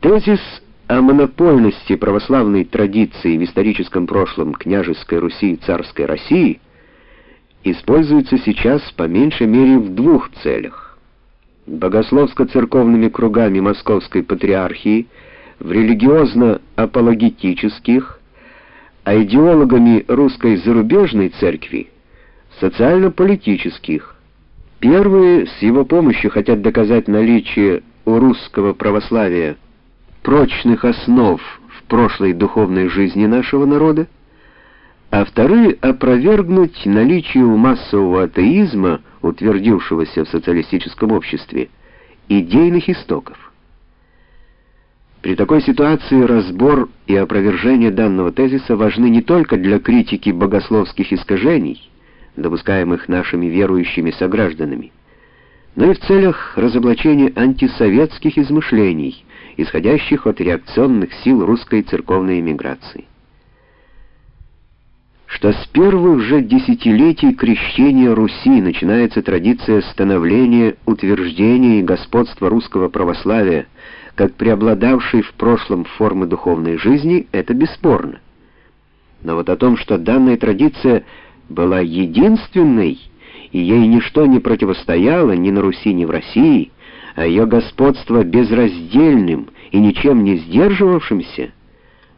Тезис о монопольности православной традиции в историческом прошлом княжеской Руси и царской России используется сейчас по меньшей мере в двух целях. Богословско-церковными кругами Московской патриархии в религиозно-апологетических, а идеологами русской зарубежной церкви социально-политических. Первые с его помощью хотят доказать наличие у русского православия прочных основ в прошлой духовной жизни нашего народа, а вторые опровергнуть наличие у массового атеизма, утвердившегося в социалистическом обществе, идейных истоков. При такой ситуации разбор и опровержение данного тезиса важны не только для критики богословских искажений, допускаемых нашими верующими согражданами, но и в целях разоблачения антисоветских измышлений, исходящих от реакционных сил русской церковной эмиграции. Что с первых же десятилетий крещения Руси начинается традиция становления, утверждения и господства русского православия как преобладавшей в прошлом формы духовной жизни, это бесспорно. Но вот о том, что данная традиция была единственной, и ей ничто не противостояло ни на Руси, ни в России, а ее господство безраздельным и ничем не сдерживавшимся,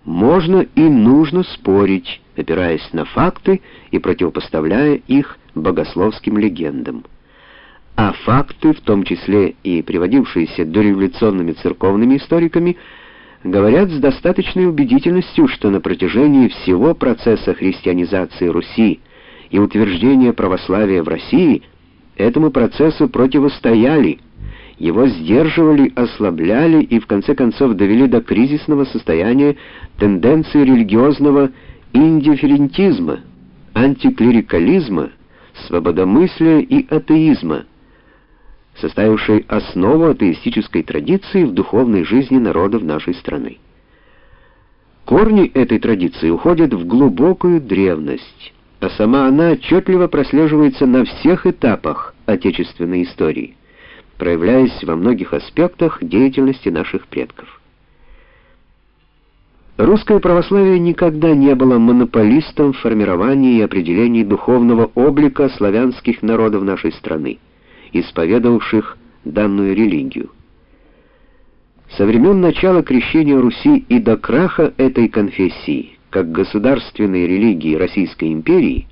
можно и нужно спорить, опираясь на факты и противопоставляя их богословским легендам. А факты, в том числе и приводившиеся дореволюционными церковными историками, говорят с достаточной убедительностью, что на протяжении всего процесса христианизации Руси и утверждения православия в России этому процессу противостояли, его сдерживали, ослабляли и в конце концов довели до кризисного состояния тенденции религиозного индифферентизма, антиклерикализма, свободомыслия и атеизма, составившей основу атеистической традиции в духовной жизни народов нашей страны. Корни этой традиции уходят в глубокую древность а сама она отчетливо прослеживается на всех этапах отечественной истории, проявляясь во многих аспектах деятельности наших предков. Русское православие никогда не было монополистом в формировании и определении духовного облика славянских народов нашей страны, исповедовавших данную религию. Со времен начала крещения Руси и до краха этой конфессии как государственной религии Российской империи,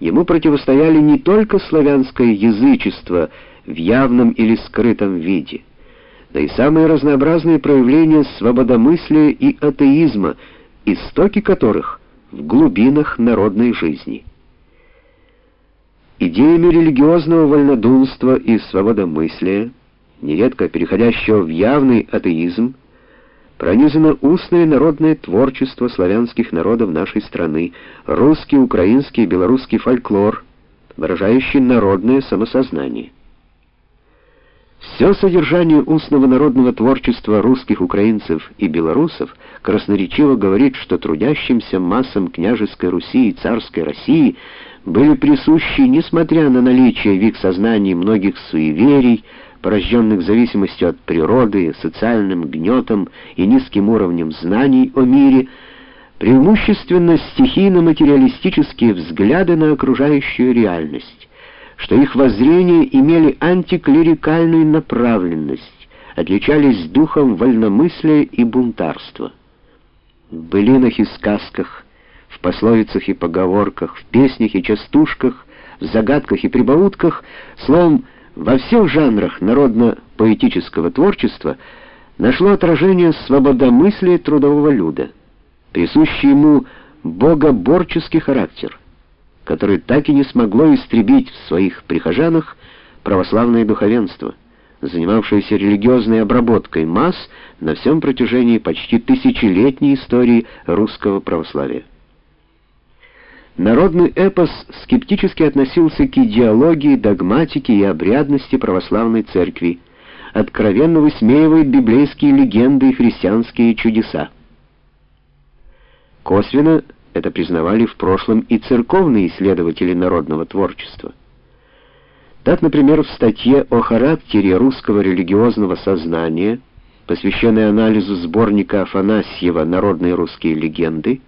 ему противостояли не только славянское язычество в явном или скрытом виде, но и самые разнообразные проявления свободомыслия и атеизма, истоки которых в глубинах народной жизни. Идеями религиозного вольнодумства и свободомыслия, нередко переходящего в явный атеизм, пронизано устное народное творчество славянских народов нашей страны, русский, украинский и белорусский фольклор, выражающий народное самосознание. Все содержание устного народного творчества русских украинцев и белорусов красноречиво говорит, что трудящимся массам княжеской Руси и царской России были присущи, несмотря на наличие в их сознании многих суеверий, порожденных зависимостью от природы, социальным гнетом и низким уровнем знаний о мире, преимущественно стихийно-материалистические взгляды на окружающую реальность, что их воззрения имели антиклерикальную направленность, отличались духом вольномыслия и бунтарства. В былинах и сказках, в пословицах и поговорках, в песнях и частушках, в загадках и прибаутках, словом, во всех жанрах народно-поэтического творчества нашло отражение свободомыслия трудового люда, присущий ему богоборческий характер, который так и не смогло истребить в своих прихожанах православное духовенство, занимавшееся религиозной обработкой масс на всем протяжении почти тысячелетней истории русского православия. Народный эпос скептически относился к идеологии, догматике и обрядности православной церкви, откровенно высмеивает библейские легенды и христианские чудеса. Косвенно это признавали в прошлом и церковные исследователи народного творчества. Так, например, в статье о характере русского религиозного сознания посвященный анализу сборника Афанасьева «Народные русские легенды»,